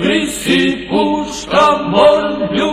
principus amor lhe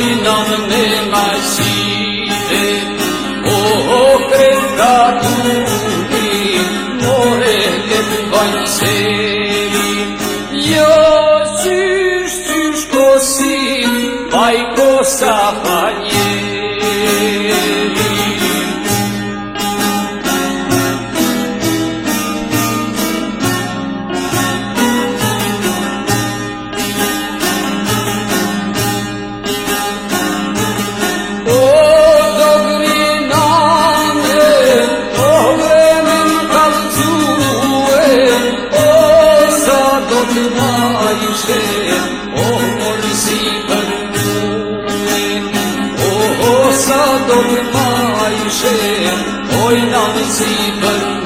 going on the midnight sea. Oh, oh, shkreja O mori si për në O, sa do të majë shkreja O i nani si për